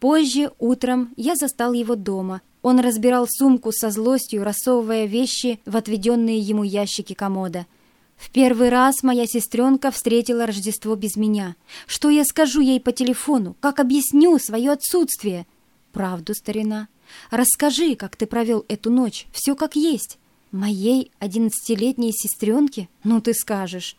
Позже, утром, я застал его дома. Он разбирал сумку со злостью, рассовывая вещи в отведенные ему ящики комода. В первый раз моя сестренка встретила Рождество без меня. Что я скажу ей по телефону? Как объясню свое отсутствие? Правду, старина. Расскажи, как ты провел эту ночь. Все как есть. Моей одиннадцатилетней сестренке? Ну, ты скажешь.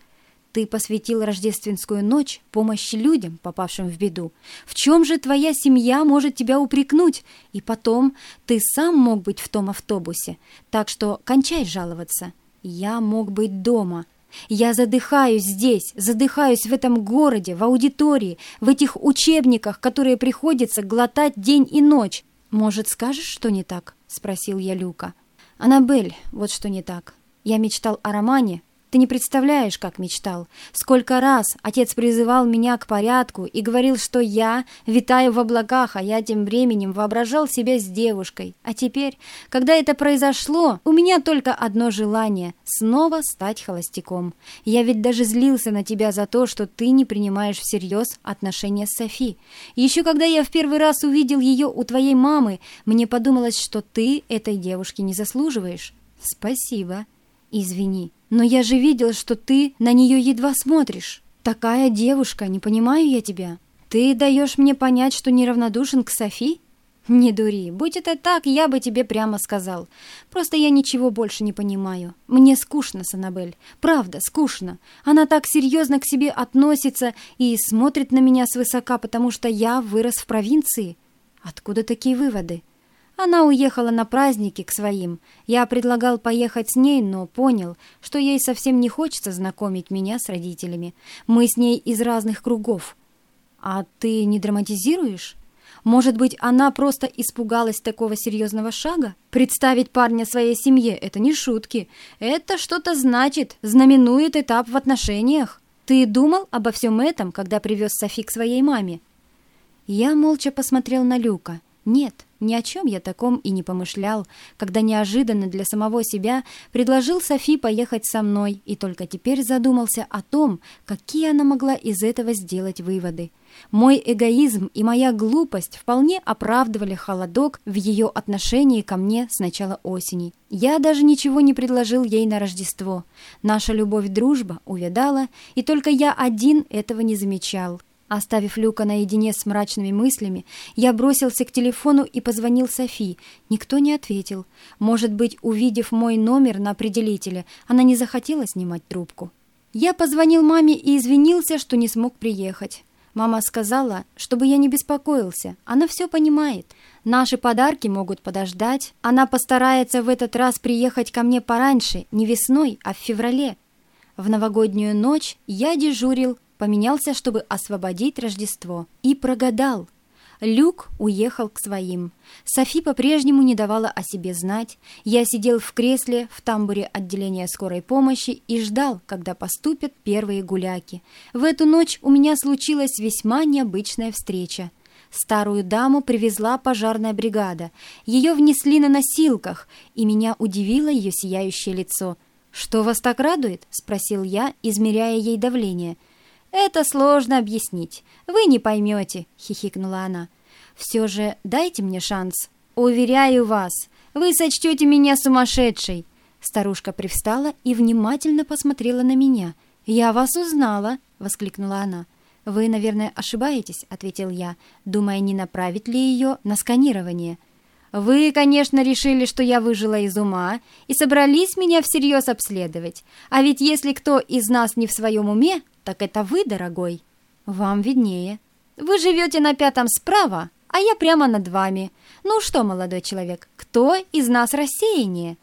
Ты посвятил рождественскую ночь помощи людям, попавшим в беду. В чем же твоя семья может тебя упрекнуть? И потом, ты сам мог быть в том автобусе, так что кончай жаловаться. Я мог быть дома. Я задыхаюсь здесь, задыхаюсь в этом городе, в аудитории, в этих учебниках, которые приходится глотать день и ночь. Может, скажешь, что не так? Спросил я Люка. Аннабель, вот что не так. Я мечтал о романе, ты не представляешь, как мечтал. Сколько раз отец призывал меня к порядку и говорил, что я витаю в облаках, а я тем временем воображал себя с девушкой. А теперь, когда это произошло, у меня только одно желание — снова стать холостяком. Я ведь даже злился на тебя за то, что ты не принимаешь всерьез отношения с Софи. Еще когда я в первый раз увидел ее у твоей мамы, мне подумалось, что ты этой девушки не заслуживаешь. Спасибо. Извини. Но я же видел, что ты на нее едва смотришь. Такая девушка, не понимаю я тебя. Ты даешь мне понять, что неравнодушен к Софи? Не дури, будь это так, я бы тебе прямо сказал. Просто я ничего больше не понимаю. Мне скучно с Аннабель. Правда, скучно. Она так серьезно к себе относится и смотрит на меня свысока, потому что я вырос в провинции. Откуда такие выводы? Она уехала на праздники к своим. Я предлагал поехать с ней, но понял, что ей совсем не хочется знакомить меня с родителями. Мы с ней из разных кругов. А ты не драматизируешь? Может быть, она просто испугалась такого серьезного шага? Представить парня своей семье — это не шутки. Это что-то значит, знаменует этап в отношениях. Ты думал обо всем этом, когда привез Софи к своей маме? Я молча посмотрел на Люка. Нет, ни о чем я таком и не помышлял, когда неожиданно для самого себя предложил Софи поехать со мной и только теперь задумался о том, какие она могла из этого сделать выводы. Мой эгоизм и моя глупость вполне оправдывали холодок в ее отношении ко мне с начала осени. Я даже ничего не предложил ей на Рождество. Наша любовь-дружба увядала, и только я один этого не замечал. Оставив Люка наедине с мрачными мыслями, я бросился к телефону и позвонил Софи. Никто не ответил. Может быть, увидев мой номер на определителе, она не захотела снимать трубку. Я позвонил маме и извинился, что не смог приехать. Мама сказала, чтобы я не беспокоился. Она все понимает. Наши подарки могут подождать. Она постарается в этот раз приехать ко мне пораньше, не весной, а в феврале. В новогоднюю ночь я дежурил поменялся, чтобы освободить Рождество. И прогадал. Люк уехал к своим. Софи по-прежнему не давала о себе знать. Я сидел в кресле в тамбуре отделения скорой помощи и ждал, когда поступят первые гуляки. В эту ночь у меня случилась весьма необычная встреча. Старую даму привезла пожарная бригада. Ее внесли на носилках, и меня удивило ее сияющее лицо. «Что вас так радует?» — спросил я, измеряя ей давление — «Это сложно объяснить. Вы не поймете», — хихикнула она. «Все же дайте мне шанс. Уверяю вас, вы сочтете меня сумасшедшей». Старушка привстала и внимательно посмотрела на меня. «Я вас узнала», — воскликнула она. «Вы, наверное, ошибаетесь», — ответил я, думая, не направить ли ее на сканирование. «Вы, конечно, решили, что я выжила из ума и собрались меня всерьез обследовать. А ведь если кто из нас не в своем уме, так это вы, дорогой. Вам виднее. Вы живете на пятом справа, а я прямо над вами. Ну что, молодой человек, кто из нас рассеяннее?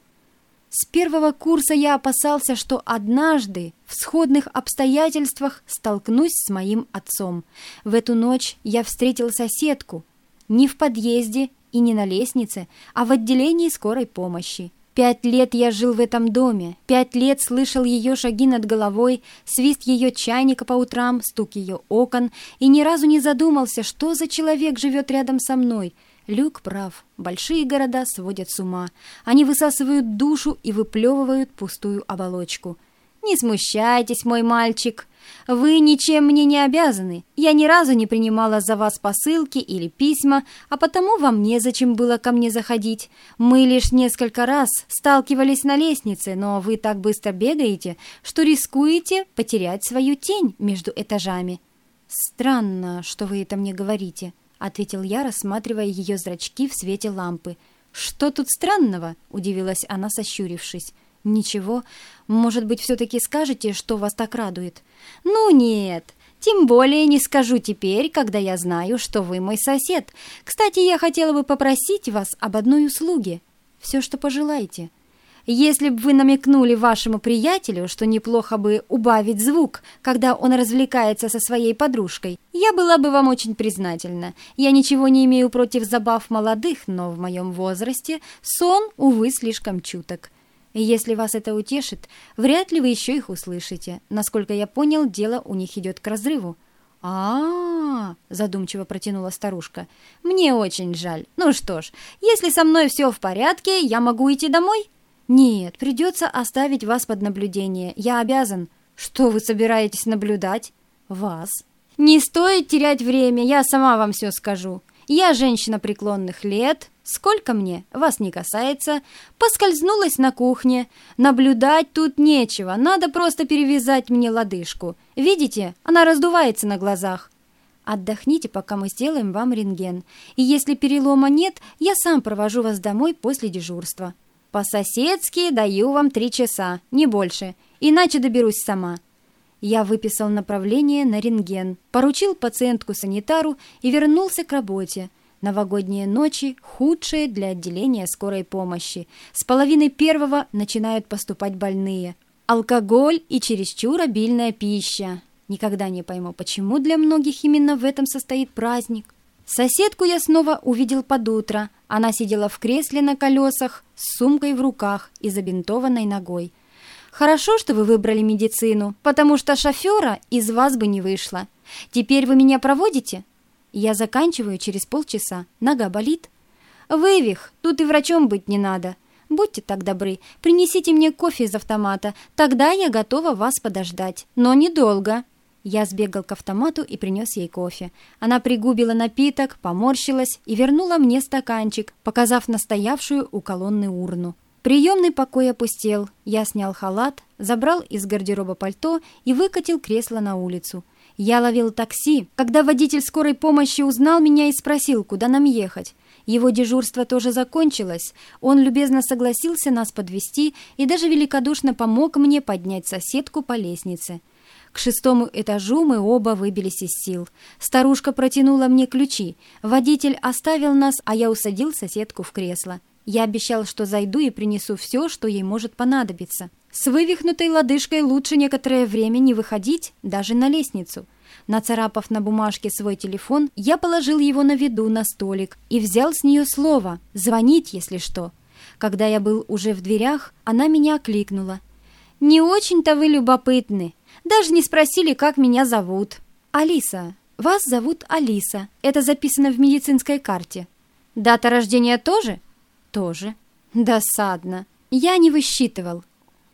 С первого курса я опасался, что однажды в сходных обстоятельствах столкнусь с моим отцом. В эту ночь я встретил соседку. Не в подъезде и не на лестнице, а в отделении скорой помощи. Пять лет я жил в этом доме, пять лет слышал ее шаги над головой, свист ее чайника по утрам, стук ее окон, и ни разу не задумался, что за человек живет рядом со мной. Люк прав, большие города сводят с ума. Они высасывают душу и выплевывают пустую оболочку. «Не смущайтесь, мой мальчик. Вы ничем мне не обязаны. Я ни разу не принимала за вас посылки или письма, а потому вам незачем было ко мне заходить. Мы лишь несколько раз сталкивались на лестнице, но вы так быстро бегаете, что рискуете потерять свою тень между этажами». «Странно, что вы это мне говорите», — ответил я, рассматривая ее зрачки в свете лампы. «Что тут странного?» — удивилась она, сощурившись. «Ничего. Может быть, все-таки скажете, что вас так радует?» «Ну нет, тем более не скажу теперь, когда я знаю, что вы мой сосед. Кстати, я хотела бы попросить вас об одной услуге. Все, что пожелаете». Если бы вы намекнули вашему приятелю, что неплохо бы убавить звук, когда он развлекается со своей подружкой, я была бы вам очень признательна. Я ничего не имею против забав молодых, но в моем возрасте сон, увы, слишком чуток. И если вас это утешит, вряд ли вы еще их услышите. Насколько я понял, дело у них идет к разрыву. А, -а, задумчиво протянула старушка. Мне очень жаль. Ну что ж, если со мной все в порядке, я могу идти домой? Нет, придется оставить вас под наблюдение. Я обязан. Что вы собираетесь наблюдать? Вас. Не стоит терять время, я сама вам все скажу. Я женщина преклонных лет, сколько мне, вас не касается, поскользнулась на кухне. Наблюдать тут нечего, надо просто перевязать мне лодыжку. Видите, она раздувается на глазах. Отдохните, пока мы сделаем вам рентген. И если перелома нет, я сам провожу вас домой после дежурства. По-соседски даю вам три часа, не больше, иначе доберусь сама. Я выписал направление на рентген, поручил пациентку санитару и вернулся к работе. Новогодние ночи – худшие для отделения скорой помощи. С половины первого начинают поступать больные. Алкоголь и чересчур обильная пища. Никогда не пойму, почему для многих именно в этом состоит праздник. Соседку я снова увидел под утро. Она сидела в кресле на колесах с сумкой в руках и забинтованной ногой. Хорошо, что вы выбрали медицину, потому что шофера из вас бы не вышло. Теперь вы меня проводите? Я заканчиваю через полчаса. Нога болит? Вывих, тут и врачом быть не надо. Будьте так добры, принесите мне кофе из автомата, тогда я готова вас подождать, но недолго. Я сбегал к автомату и принес ей кофе. Она пригубила напиток, поморщилась и вернула мне стаканчик, показав настоявшую у колонны урну. Приемный покой опустел. Я снял халат, забрал из гардероба пальто и выкатил кресло на улицу. Я ловил такси, когда водитель скорой помощи узнал меня и спросил, куда нам ехать. Его дежурство тоже закончилось. Он любезно согласился нас подвести и даже великодушно помог мне поднять соседку по лестнице. К шестому этажу мы оба выбились из сил. Старушка протянула мне ключи. Водитель оставил нас, а я усадил соседку в кресло. Я обещал, что зайду и принесу все, что ей может понадобиться. С вывихнутой лодыжкой лучше некоторое время не выходить даже на лестницу. Нацарапав на бумажке свой телефон, я положил его на виду на столик и взял с нее слово «звонить, если что». Когда я был уже в дверях, она меня окликнула. «Не очень-то вы любопытны. Даже не спросили, как меня зовут». «Алиса. Вас зовут Алиса. Это записано в медицинской карте». «Дата рождения тоже?» Тоже. Досадно. Я не высчитывал.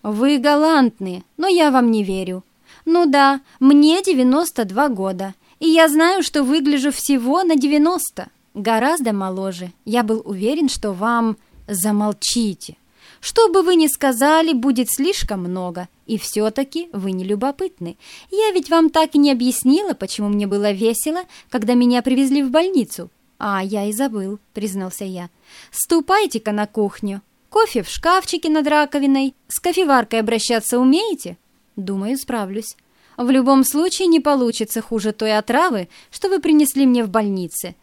Вы галантны, но я вам не верю. Ну да, мне 92 года, и я знаю, что выгляжу всего на 90. Гораздо моложе. Я был уверен, что вам... Замолчите. Что бы вы ни сказали, будет слишком много. И все-таки вы не любопытны. Я ведь вам так и не объяснила, почему мне было весело, когда меня привезли в больницу. «А, я и забыл», — признался я. «Ступайте-ка на кухню. Кофе в шкафчике над раковиной. С кофеваркой обращаться умеете?» «Думаю, справлюсь». «В любом случае не получится хуже той отравы, что вы принесли мне в больнице».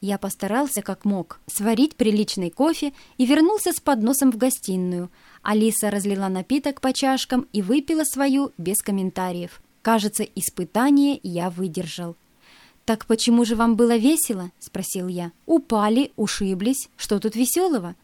Я постарался как мог сварить приличный кофе и вернулся с подносом в гостиную. Алиса разлила напиток по чашкам и выпила свою без комментариев. Кажется, испытание я выдержал. «Так почему же вам было весело?» — спросил я. «Упали, ушиблись. Что тут веселого?»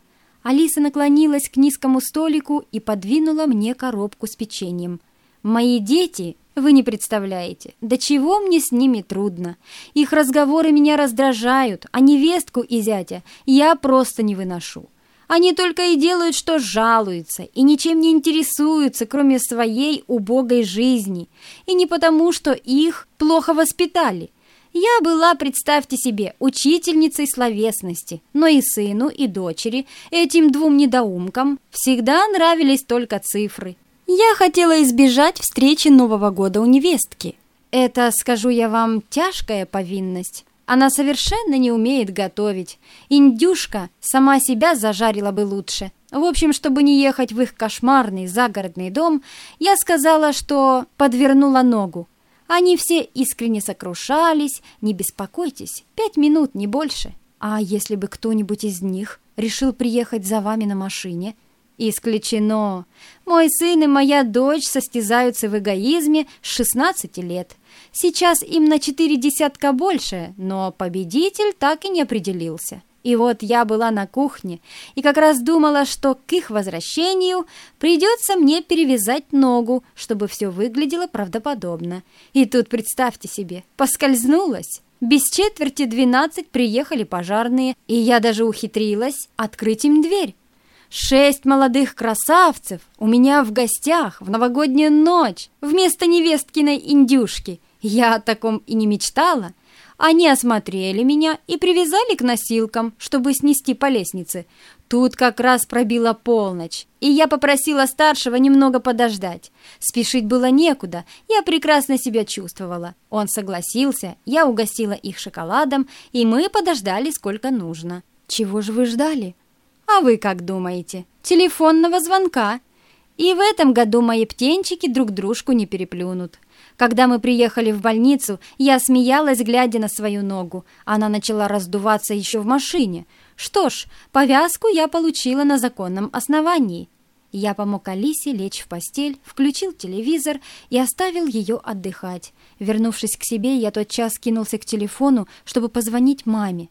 Алиса наклонилась к низкому столику и подвинула мне коробку с печеньем. «Мои дети, вы не представляете, до чего мне с ними трудно. Их разговоры меня раздражают, а невестку и зятя я просто не выношу. Они только и делают, что жалуются, и ничем не интересуются, кроме своей убогой жизни. И не потому, что их плохо воспитали. Я была, представьте себе, учительницей словесности, но и сыну, и дочери, этим двум недоумкам, всегда нравились только цифры. Я хотела избежать встречи Нового года у невестки. Это, скажу я вам, тяжкая повинность. Она совершенно не умеет готовить. Индюшка сама себя зажарила бы лучше. В общем, чтобы не ехать в их кошмарный загородный дом, я сказала, что подвернула ногу. Они все искренне сокрушались. Не беспокойтесь, пять минут, не больше. А если бы кто-нибудь из них решил приехать за вами на машине? Исключено. Мой сын и моя дочь состязаются в эгоизме с 16 лет. Сейчас им на четыре десятка больше, но победитель так и не определился. И вот я была на кухне и как раз думала, что к их возвращению придется мне перевязать ногу, чтобы все выглядело правдоподобно. И тут, представьте себе, поскользнулась. Без четверти двенадцать приехали пожарные, и я даже ухитрилась открыть им дверь. Шесть молодых красавцев у меня в гостях в новогоднюю ночь вместо невесткиной индюшки. Я о таком и не мечтала. Они осмотрели меня и привязали к носилкам, чтобы снести по лестнице. Тут как раз пробила полночь, и я попросила старшего немного подождать. Спешить было некуда, я прекрасно себя чувствовала. Он согласился, я угостила их шоколадом, и мы подождали сколько нужно. Чего же вы ждали? А вы как думаете? Телефонного звонка. И в этом году мои птенчики друг дружку не переплюнут. Когда мы приехали в больницу, я смеялась, глядя на свою ногу. Она начала раздуваться еще в машине. Что ж, повязку я получила на законном основании. Я помог Алисе лечь в постель, включил телевизор и оставил ее отдыхать. Вернувшись к себе, я тотчас кинулся к телефону, чтобы позвонить маме.